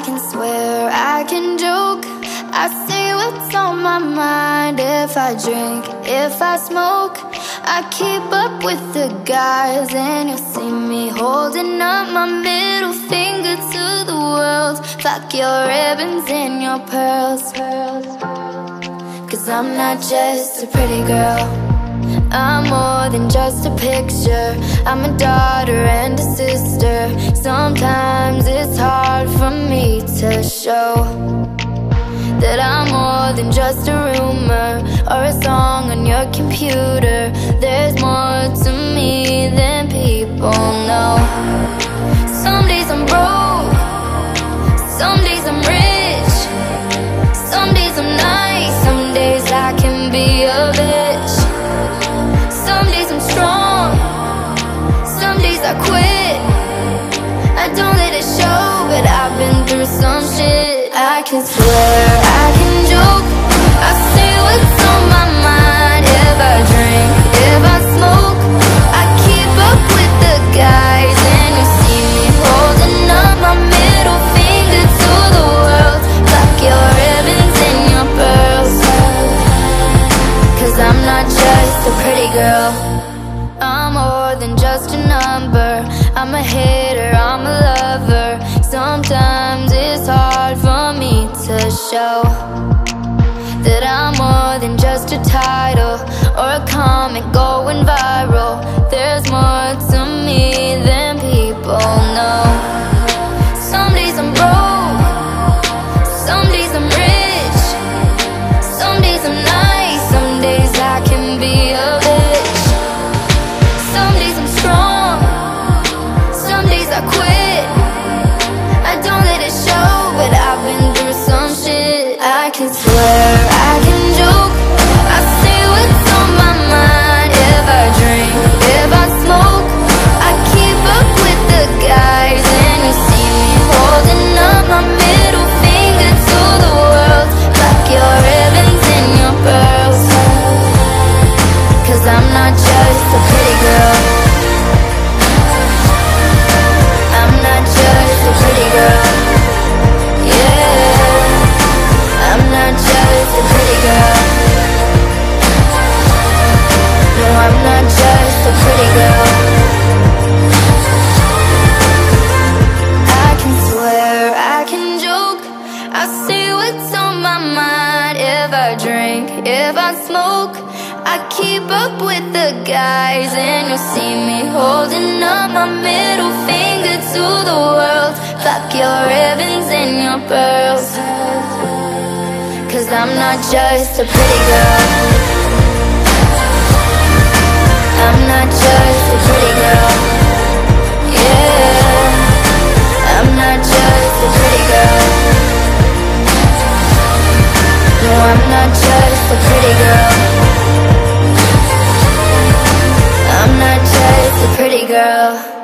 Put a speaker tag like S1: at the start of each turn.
S1: can swear, I can joke. I say what's on my mind If I drink, if I smoke. I keep up with the guys And you'll see me holding up my middle finger to the world. Fuck your ribbons and your pearls. Cause I'm not just a pretty girl. I'm more than just a picture. I'm a daughter and a sister. Sometimes for me to show That I'm more than just a rumor Or a song on your computer. There's more to me than people know. Some days I'm broke Some days I'm rich Some days I'm nice Some days I can be a bitch. Some days I'm strong, some days I quit. I don't let it show, I've been through some shit. I can swear, I can joke. I say what's on my mind. If I drink, if I smoke I keep up with the guys. And you see me holding up my middle finger to the world. Fuck your ribbons and your pearls. Cause I'm not just a pretty girl. I'm more than just a number. I'm a lover Sometimes it's hard for me to show That I'm more than just a title Or a comic going viral. There's more to me than my mind. If I drink, if I smoke I keep up with the guys. And you'll see me holding up my middle finger to the world. Fuck your ribbons and your pearls. Cause I'm not just a pretty girl I'm not just a pretty girl. I'm not just a pretty girl